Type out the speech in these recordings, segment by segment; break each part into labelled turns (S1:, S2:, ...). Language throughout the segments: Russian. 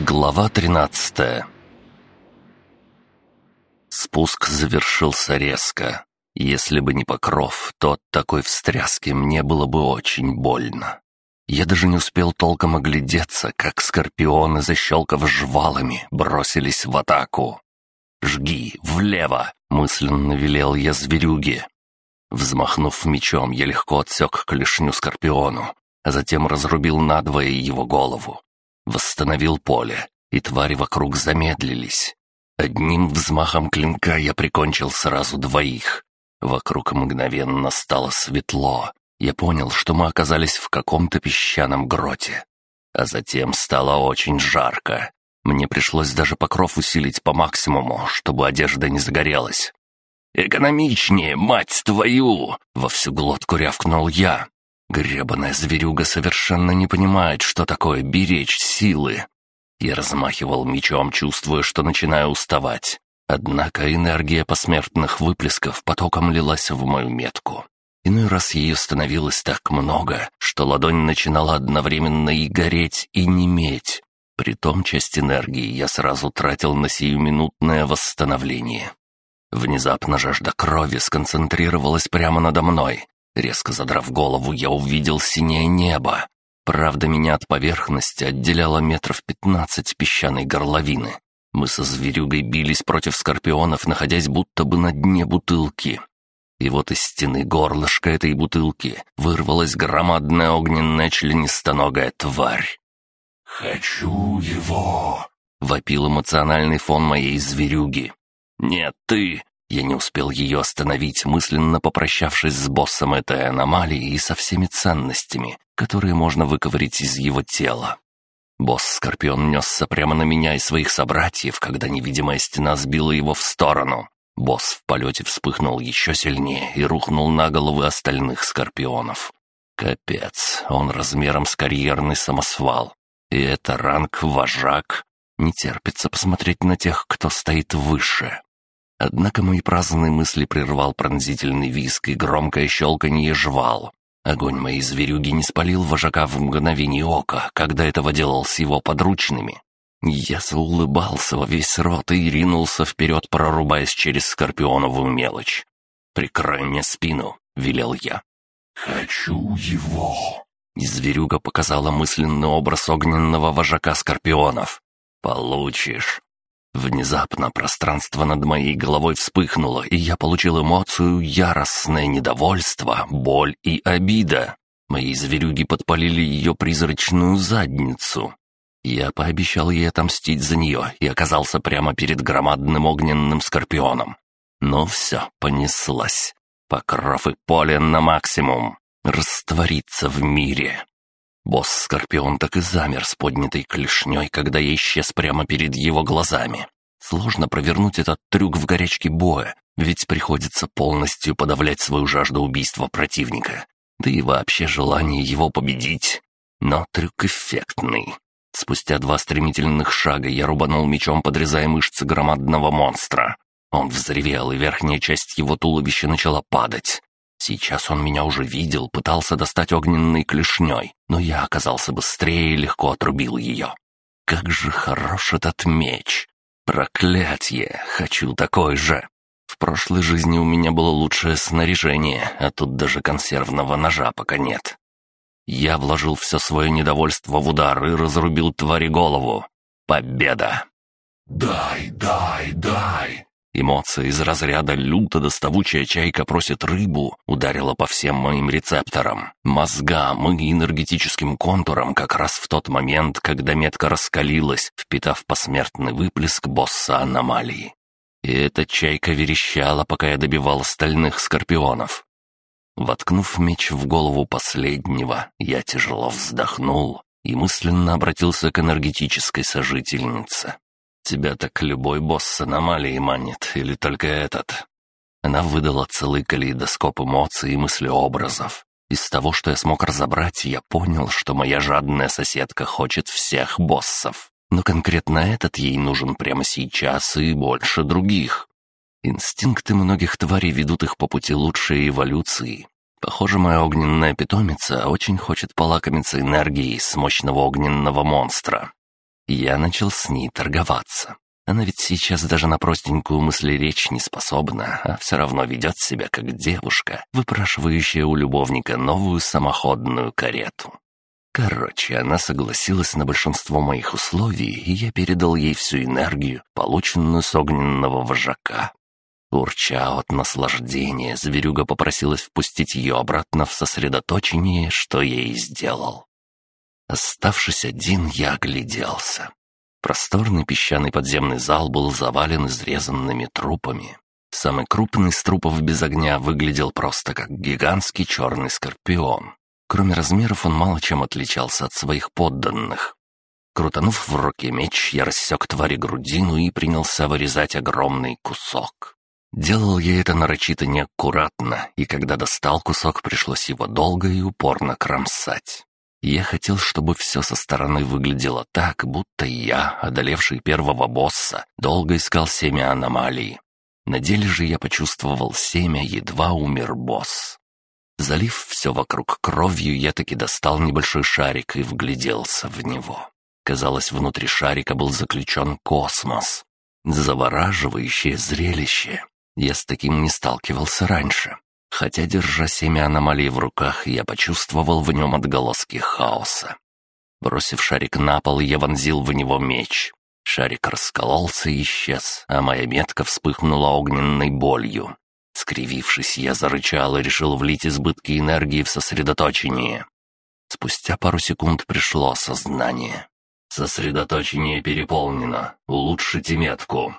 S1: Глава 13 Спуск завершился резко. Если бы не покров, то от такой встряски мне было бы очень больно. Я даже не успел толком оглядеться, как скорпионы, защелкав жвалами, бросились в атаку. «Жги! Влево!» — мысленно велел я зверюге. Взмахнув мечом, я легко отсек клешню скорпиону, а затем разрубил надвое его голову. Восстановил поле, и твари вокруг замедлились. Одним взмахом клинка я прикончил сразу двоих. Вокруг мгновенно стало светло, я понял, что мы оказались в каком-то песчаном гроте. А затем стало очень жарко. Мне пришлось даже покров усилить по максимуму, чтобы одежда не загорелась. «Экономичнее, мать твою!» — во всю глотку рявкнул я. Гребаная зверюга совершенно не понимает, что такое беречь силы. Я размахивал мечом, чувствуя, что начинаю уставать. Однако энергия посмертных выплесков потоком лилась в мою метку. Иной раз ее становилось так много, что ладонь начинала одновременно и гореть, и неметь. Притом часть энергии я сразу тратил на сиюминутное восстановление. Внезапно жажда крови сконцентрировалась прямо надо мной. Резко задрав голову, я увидел синее небо. Правда, меня от поверхности отделяло метров пятнадцать песчаной горловины. Мы со зверюгой бились против скорпионов, находясь будто бы на дне бутылки. И вот из стены горлышка этой бутылки вырвалась громадная огненная членистоногая тварь.
S2: «Хочу его!»
S1: — вопил эмоциональный фон моей зверюги. «Нет, ты!» Я не успел ее остановить, мысленно попрощавшись с боссом этой аномалии и со всеми ценностями, которые можно выковырить из его тела. Босс-скорпион несся прямо на меня и своих собратьев, когда невидимая стена сбила его в сторону. Босс в полете вспыхнул еще сильнее и рухнул на головы остальных скорпионов. Капец, он размером с карьерный самосвал. И это ранг вожак. Не терпится посмотреть на тех, кто стоит выше. Однако мои праздные мысли прервал пронзительный виск и громкое щелканье жвал. Огонь моей зверюги не спалил вожака в мгновение ока, когда этого делал с его подручными. Я заулыбался во весь рот и ринулся вперед, прорубаясь через скорпионовую мелочь. «Прикрой мне спину», — велел я.
S2: «Хочу его!»
S1: Зверюга показала мысленный образ огненного вожака скорпионов. «Получишь!» Внезапно пространство над моей головой вспыхнуло, и я получил эмоцию яростное недовольство, боль и обида. Мои зверюги подпалили ее призрачную задницу. Я пообещал ей отомстить за нее и оказался прямо перед громадным огненным скорпионом. Ну все, понеслась. Покров и поле на максимум. Раствориться в мире. Босс-скорпион так и замер с поднятой клешней, когда я исчез прямо перед его глазами. Сложно провернуть этот трюк в горячке боя, ведь приходится полностью подавлять свою жажду убийства противника. Да и вообще желание его победить. Но трюк эффектный. Спустя два стремительных шага я рубанул мечом, подрезая мышцы громадного монстра. Он взревел, и верхняя часть его туловища начала падать. Сейчас он меня уже видел, пытался достать огненной клешней, но я оказался быстрее и легко отрубил ее. Как же хорош этот меч! Проклятье! Хочу такой же! В прошлой жизни у меня было лучшее снаряжение, а тут даже консервного ножа пока нет. Я вложил все свое недовольство в удар и разрубил твари голову. Победа!
S2: «Дай, дай, дай!»
S1: Эмоция из разряда «люто доставучая чайка просит рыбу» ударила по всем моим рецепторам, мозгам и энергетическим контурам как раз в тот момент, когда метка раскалилась, впитав посмертный выплеск босса аномалии. И эта чайка верещала, пока я добивал остальных скорпионов. Воткнув меч в голову последнего, я тяжело вздохнул и мысленно обратился к энергетической сожительнице. «Тебя так любой босс с аномалией манит, или только этот?» Она выдала целый калейдоскоп эмоций и мыслеобразов. Из того, что я смог разобрать, я понял, что моя жадная соседка хочет всех боссов. Но конкретно этот ей нужен прямо сейчас и больше других. Инстинкты многих тварей ведут их по пути лучшей эволюции. Похоже, моя огненная питомица очень хочет полакомиться энергией с мощного огненного монстра. Я начал с ней торговаться. Она ведь сейчас даже на простенькую мыслеречь не способна, а все равно ведет себя как девушка, выпрашивающая у любовника новую самоходную карету. Короче, она согласилась на большинство моих условий, и я передал ей всю энергию, полученную с огненного вожака. Урча от наслаждения, зверюга попросилась впустить ее обратно в сосредоточение, что я и сделал. Оставшись один, я огляделся. Просторный песчаный подземный зал был завален изрезанными трупами. Самый крупный из трупов без огня выглядел просто как гигантский черный скорпион. Кроме размеров он мало чем отличался от своих подданных. Крутанув в руке меч, я рассек твари грудину и принялся вырезать огромный кусок. Делал я это нарочито неаккуратно, и когда достал кусок, пришлось его долго и упорно кромсать. Я хотел, чтобы все со стороны выглядело так, будто я, одолевший первого босса, долго искал семя аномалии. На деле же я почувствовал семя, едва умер босс. Залив все вокруг кровью, я таки достал небольшой шарик и вгляделся в него. Казалось, внутри шарика был заключен космос. Завораживающее зрелище. Я с таким не сталкивался раньше. Хотя, держа семя аномалии в руках, я почувствовал в нем отголоски хаоса. Бросив шарик на пол, я вонзил в него меч. Шарик раскололся и исчез, а моя метка вспыхнула огненной болью. Скривившись, я зарычал и решил влить избытки энергии в сосредоточение. Спустя пару секунд пришло осознание. «Сосредоточение переполнено. Улучшите метку».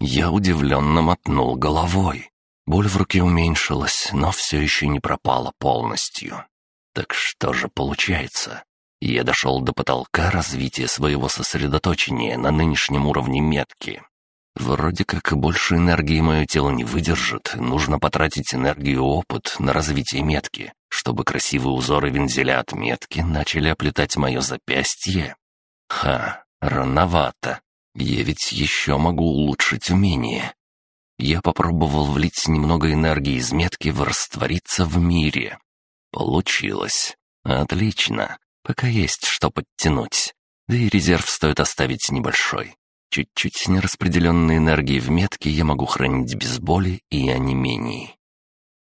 S1: Я удивленно мотнул головой. Боль в руке уменьшилась, но все еще не пропала полностью. Так что же получается? Я дошел до потолка развития своего сосредоточения на нынешнем уровне метки. Вроде как больше энергии мое тело не выдержит, нужно потратить энергию и опыт на развитие метки, чтобы красивые узоры вензеля от метки начали оплетать мое запястье. Ха, рановато. Я ведь еще могу улучшить умение. Я попробовал влить немного энергии из метки в раствориться в мире. Получилось. Отлично. Пока есть что подтянуть. Да и резерв стоит оставить небольшой. Чуть-чуть нераспределенной энергии в метке я могу хранить без боли и онемений.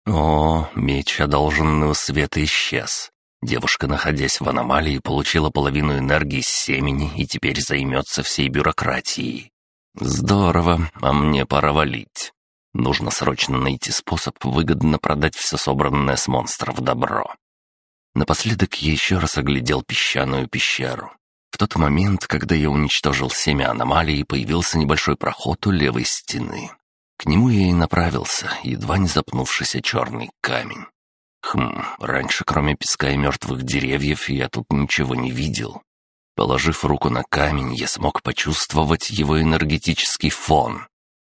S1: О, меч одолженного света исчез. Девушка, находясь в аномалии, получила половину энергии с семени и теперь займется всей бюрократией. Здорово, а мне пора валить. Нужно срочно найти способ выгодно продать все собранное с монстров добро. Напоследок я еще раз оглядел песчаную пещеру. В тот момент, когда я уничтожил семя аномалии, появился небольшой проход у левой стены. К нему я и направился, едва не запнувшись о черный камень. Хм, раньше, кроме песка и мертвых деревьев, я тут ничего не видел. Положив руку на камень, я смог почувствовать его энергетический фон.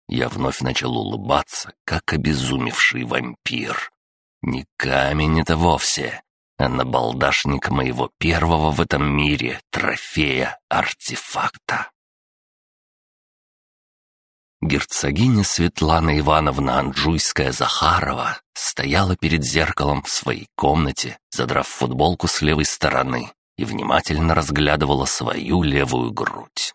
S1: Я вновь начал улыбаться, как обезумевший вампир. Не камень это вовсе, а набалдашник моего первого в этом мире трофея-артефакта. Герцогиня Светлана Ивановна Анджуйская-Захарова стояла перед зеркалом в своей комнате, задрав футболку с левой стороны и внимательно разглядывала свою левую грудь.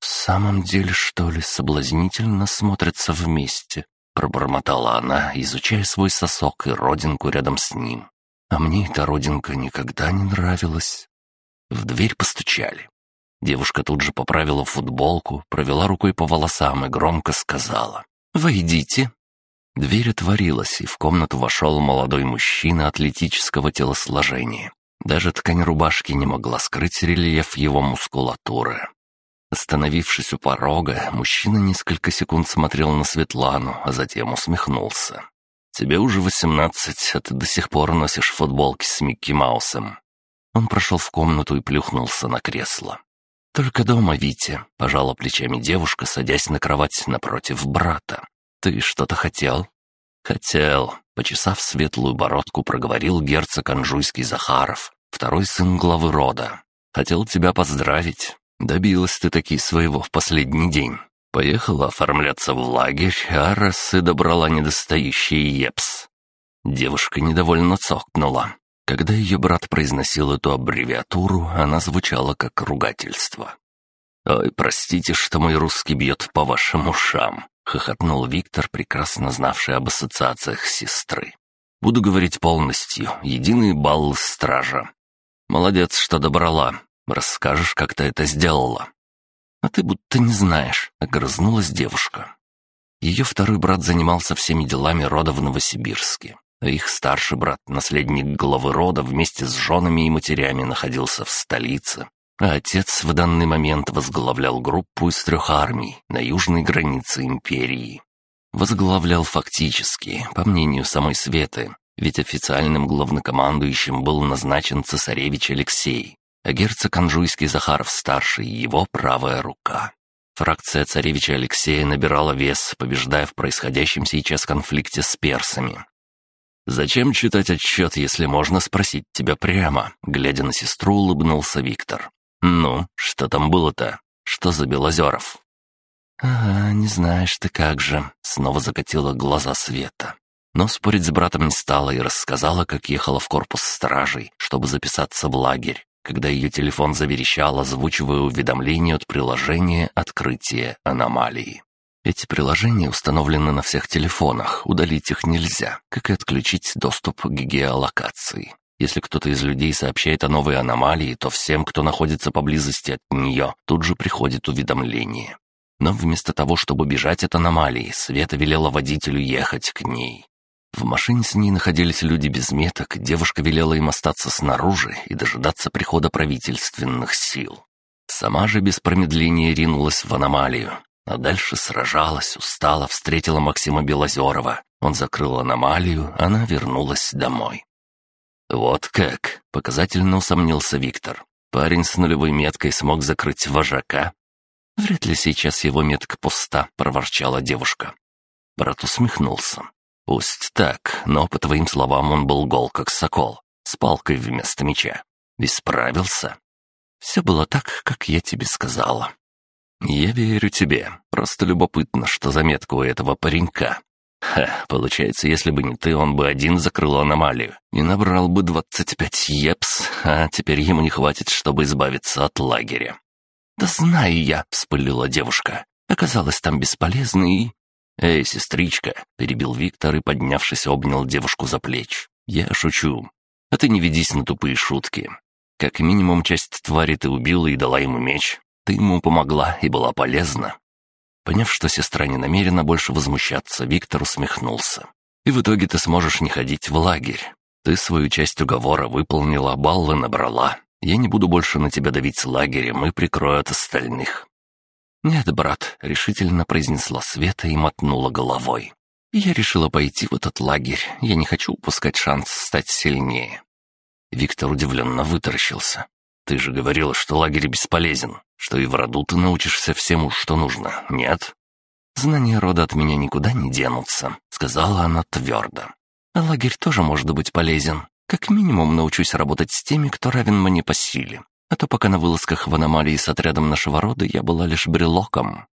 S1: «В самом деле, что ли, соблазнительно смотрятся вместе?» Пробормотала она, изучая свой сосок и родинку рядом с ним. «А мне эта родинка никогда не нравилась». В дверь постучали. Девушка тут же поправила футболку, провела рукой по волосам и громко сказала «Войдите». Дверь отворилась, и в комнату вошел молодой мужчина атлетического телосложения. Даже ткань рубашки не могла скрыть рельеф его мускулатуры. Остановившись у порога, мужчина несколько секунд смотрел на Светлану, а затем усмехнулся. «Тебе уже восемнадцать, а ты до сих пор носишь футболки с Микки Маусом». Он прошел в комнату и плюхнулся на кресло. «Только дома, Витя», — пожала плечами девушка, садясь на кровать напротив брата. «Ты что-то хотел?» «Хотел», — почесав светлую бородку, проговорил герцог Анжуйский Захаров, второй сын главы рода. «Хотел тебя поздравить. Добилась ты таки своего в последний день. Поехала оформляться в лагерь, а раз и добрала недостающий ЕПС». Девушка недовольно цокнула. Когда ее брат произносил эту аббревиатуру, она звучала как ругательство. «Ой, простите, что мой русский бьет по вашим ушам», — хохотнул Виктор, прекрасно знавший об ассоциациях сестры. «Буду говорить полностью. Единый балл стража. Молодец, что добрала. Расскажешь, как ты это сделала?» «А ты будто не знаешь», — огрызнулась девушка. Ее второй брат занимался всеми делами рода в Новосибирске, их старший брат, наследник главы рода, вместе с женами и матерями находился в столице, а отец в данный момент возглавлял группу из трех армий на южной границе империи. Возглавлял фактически, по мнению самой Светы, ведь официальным главнокомандующим был назначен цесаревич Алексей, а герцог Анжуйский Захаров-старший — его правая рука. Фракция царевича Алексея набирала вес, побеждая в происходящем сейчас конфликте с персами. «Зачем читать отчет, если можно спросить тебя прямо?» Глядя на сестру, улыбнулся Виктор. «Ну, что там было-то? Что за Белозеров?» «Ага, не знаешь ты как же», — снова закатила глаза Света. Но спорить с братом не стала и рассказала, как ехала в корпус стражей, чтобы записаться в лагерь когда ее телефон заверещал, озвучивая уведомление от приложения «Открытие аномалии». Эти приложения установлены на всех телефонах, удалить их нельзя, как и отключить доступ к геолокации. Если кто-то из людей сообщает о новой аномалии, то всем, кто находится поблизости от нее, тут же приходит уведомление. Но вместо того, чтобы бежать от аномалии, Света велела водителю ехать к ней. В машине с ней находились люди без меток, девушка велела им остаться снаружи и дожидаться прихода правительственных сил. Сама же без промедления ринулась в аномалию, а дальше сражалась, устала, встретила Максима Белозерова. Он закрыл аномалию, она вернулась домой. «Вот как!» — показательно усомнился Виктор. «Парень с нулевой меткой смог закрыть вожака?» «Вряд ли сейчас его метка пуста», — проворчала девушка. Брат усмехнулся. «Пусть так, но, по твоим словам, он был гол, как сокол, с палкой вместо меча. И. Все было так, как я тебе сказала». «Я верю тебе. Просто любопытно, что заметка у этого паренька. Ха, получается, если бы не ты, он бы один закрыл аномалию и набрал бы 25 епс, а теперь ему не хватит, чтобы избавиться от лагеря». «Да знаю я», — вспылила девушка. «Оказалось там бесполезно и...» «Эй, сестричка!» — перебил Виктор и, поднявшись, обнял девушку за плеч. «Я шучу. А ты не ведись на тупые шутки. Как минимум, часть твари ты убила и дала ему меч. Ты ему помогла и была полезна». Поняв, что сестра не намерена больше возмущаться, Виктор усмехнулся. «И в итоге ты сможешь не ходить в лагерь. Ты свою часть уговора выполнила, баллы набрала. Я не буду больше на тебя давить лагерем и прикрою от остальных. «Нет, брат», — решительно произнесла Света и мотнула головой. «Я решила пойти в этот лагерь. Я не хочу упускать шанс стать сильнее». Виктор удивленно вытаращился. «Ты же говорила, что лагерь бесполезен, что и в роду ты научишься всему, что нужно, нет?» «Знания рода от меня никуда не денутся», — сказала она твердо. «А лагерь тоже может быть полезен. Как минимум научусь работать с теми, кто равен мне по силе. А то пока на вылазках в аномалии с отрядом нашего рода я была лишь брелоком».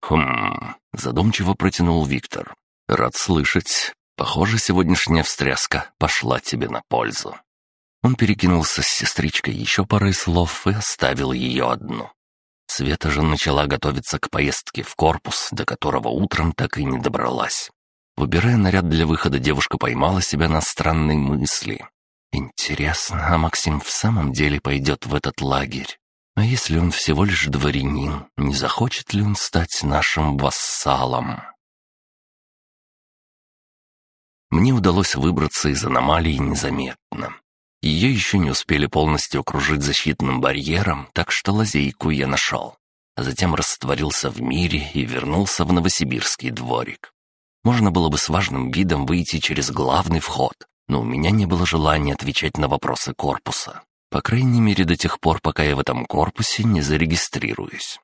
S1: «Хм...» — задумчиво протянул Виктор. «Рад слышать. Похоже, сегодняшняя встряска пошла тебе на пользу». Он перекинулся с сестричкой еще парой слов и оставил ее одну. Света же начала готовиться к поездке в корпус, до которого утром так и не добралась. Выбирая наряд для выхода, девушка поймала себя на странной мысли. Интересно, а Максим в самом деле пойдет в этот лагерь? А если он всего лишь дворянин, не захочет ли он стать нашим вассалом? Мне удалось выбраться из аномалии незаметно. Ее еще не успели полностью окружить защитным барьером, так что лазейку я нашел. А затем растворился в мире и вернулся в новосибирский дворик. Можно было бы с важным видом выйти через главный вход, но у меня не было желания отвечать на вопросы корпуса. По крайней мере, до тех пор, пока я в этом корпусе не зарегистрируюсь.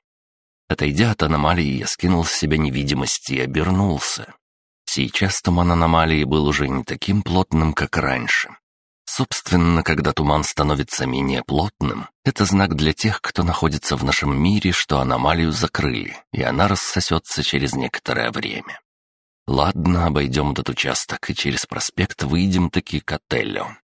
S1: Отойдя от аномалии, я скинул с себя невидимость и обернулся. Сейчас туман аномалии был уже не таким плотным, как раньше. Собственно, когда туман становится менее плотным, это знак для тех, кто находится в нашем мире, что аномалию закрыли, и она рассосется через некоторое время. Ладно, обойдем этот участок и через проспект выйдем таки к отелю.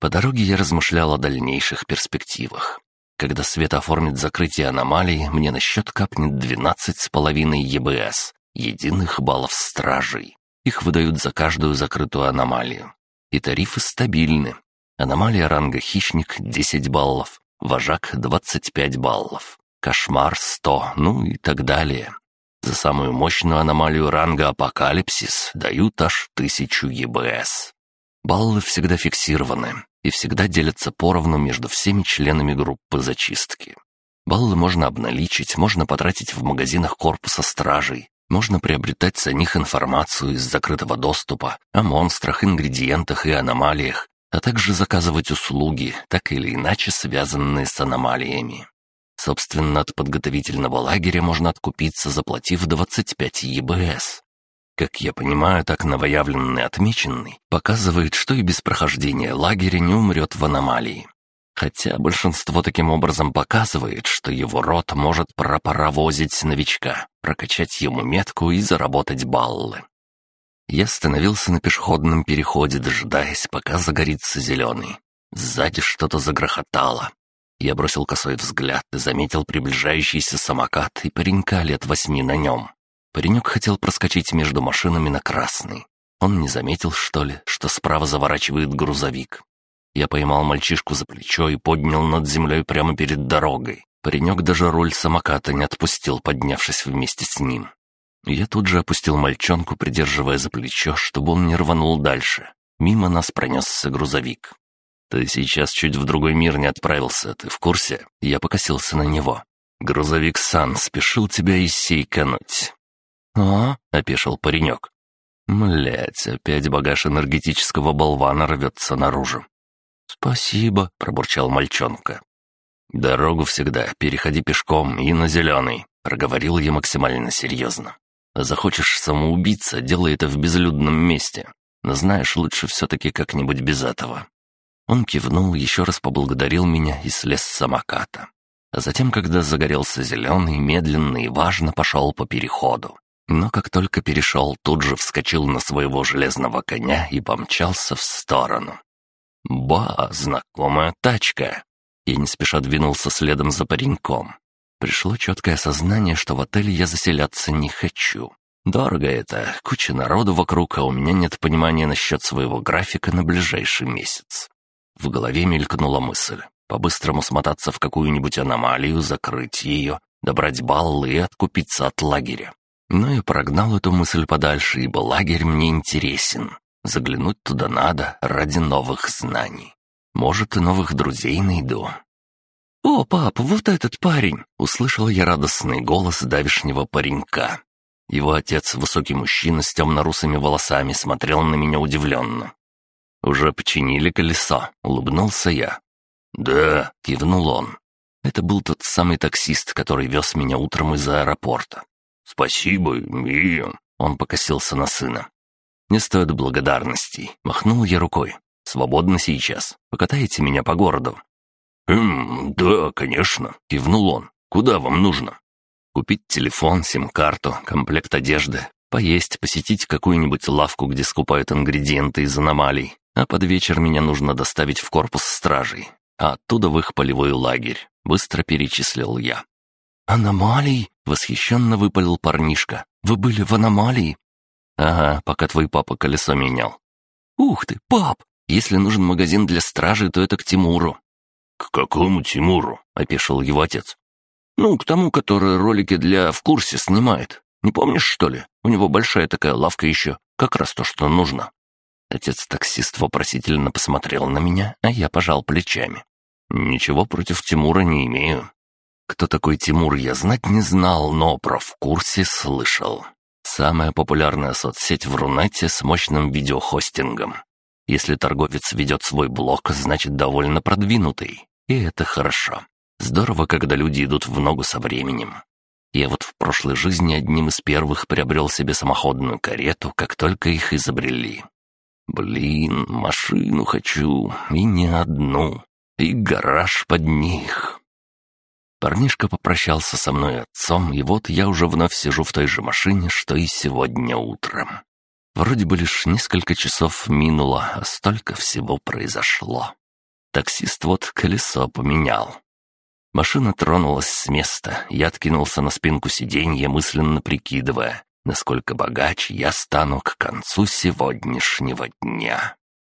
S1: По дороге я размышлял о дальнейших перспективах. Когда Света оформит закрытие аномалии, мне на счет капнет 12,5 ЕБС, единых баллов стражей. Их выдают за каждую закрытую аномалию. И тарифы стабильны. Аномалия ранга «Хищник» — 10 баллов, «Вожак» — 25 баллов, «Кошмар» — 100, ну и так далее. За самую мощную аномалию ранга «Апокалипсис» дают аж 1000 ЕБС. Баллы всегда фиксированы, и всегда делятся поровну между всеми членами группы зачистки. Баллы можно обналичить, можно потратить в магазинах корпуса стражей, можно приобретать за них информацию из закрытого доступа о монстрах, ингредиентах и аномалиях, а также заказывать услуги, так или иначе связанные с аномалиями. Собственно, от подготовительного лагеря можно откупиться, заплатив 25 ЕБС. Как я понимаю, так новоявленный отмеченный показывает, что и без прохождения лагеря не умрет в аномалии. Хотя большинство таким образом показывает, что его род может пропаровозить новичка, прокачать ему метку и заработать баллы. Я остановился на пешеходном переходе, дожидаясь, пока загорится зеленый. Сзади что-то загрохотало. Я бросил косой взгляд и заметил приближающийся самокат и паренька лет восьми на нем. Паренек хотел проскочить между машинами на красный. Он не заметил, что ли, что справа заворачивает грузовик. Я поймал мальчишку за плечо и поднял над землей прямо перед дорогой. Паренек даже руль самоката не отпустил, поднявшись вместе с ним. Я тут же опустил мальчонку, придерживая за плечо, чтобы он не рванул дальше. Мимо нас пронесся грузовик. «Ты сейчас чуть в другой мир не отправился, ты в курсе?» Я покосился на него. «Грузовик Сан спешил тебя иссейкануть.
S3: «А?»
S1: — опешил паренек. Млять, опять багаж энергетического болвана рвется наружу.
S3: «Спасибо», — пробурчал мальчонка.
S1: «Дорогу всегда переходи пешком и на зеленый», — проговорил я максимально серьезно. «Захочешь самоубиться, делай это в безлюдном месте. Но знаешь, лучше все-таки как-нибудь без этого». Он кивнул, еще раз поблагодарил меня и слез с самоката. А затем, когда загорелся зеленый, медленно и важно пошел по переходу. Но как только перешел, тут же вскочил на своего железного коня и помчался в сторону. Ба, знакомая тачка. Я не спеша двинулся следом за пареньком. Пришло четкое осознание, что в отеле я заселяться не хочу. Дорого это, куча народу вокруг, а у меня нет понимания насчет своего графика на ближайший месяц. В голове мелькнула мысль. По-быстрому смотаться в какую-нибудь аномалию, закрыть ее, добрать баллы и откупиться от лагеря. Но я прогнал эту мысль подальше, ибо лагерь мне интересен. Заглянуть туда надо ради новых знаний. Может, и новых друзей найду.
S3: «О, пап, вот этот парень!»
S1: — услышал я радостный голос давишнего паренька. Его отец, высокий мужчина с темно-русыми волосами, смотрел на меня удивленно. «Уже починили колесо?» — улыбнулся я.
S2: «Да», —
S1: кивнул он. Это был тот самый таксист, который вез меня утром из аэропорта.
S2: «Спасибо, и...»
S1: Он покосился на сына. «Не стоит благодарностей», — махнул я рукой. «Свободно сейчас. Покатаете меня по городу?»
S2: «Эм, да, конечно», — кивнул он. «Куда вам нужно?»
S1: «Купить телефон, сим-карту, комплект одежды, поесть, посетить какую-нибудь лавку, где скупают ингредиенты из аномалий, а под вечер меня нужно доставить в корпус стражей, а оттуда в их полевой лагерь», — быстро перечислил я.
S3: «Аномалий?» — восхищенно выпалил парнишка. «Вы были в аномалии?»
S1: «Ага, пока твой папа колесо менял».
S3: «Ух ты, пап! Если нужен магазин для стражи, то это к Тимуру».
S2: «К какому Тимуру?»
S1: — опешил его отец.
S3: «Ну, к тому, который ролики для «В курсе» снимает. Не помнишь, что ли? У него большая такая лавка еще. Как раз то, что нужно».
S1: Отец-таксист вопросительно посмотрел на меня, а я пожал плечами. «Ничего против Тимура не имею. Кто такой Тимур, я знать не знал, но про в курсе слышал. Самая популярная соцсеть в Рунете с мощным видеохостингом. Если торговец ведет свой блог, значит довольно продвинутый. И это хорошо. Здорово, когда люди идут в ногу со временем. Я вот в прошлой жизни одним из первых приобрел себе самоходную карету, как только их изобрели. Блин, машину хочу, и не одну, и гараж под них. Парнишка попрощался со мной отцом, и вот я уже вновь сижу в той же машине, что и сегодня утром. Вроде бы лишь несколько часов минуло, а столько всего произошло. Таксист вот колесо поменял. Машина тронулась с места, я откинулся на спинку сиденья, мысленно прикидывая, насколько богач я стану к концу сегодняшнего дня.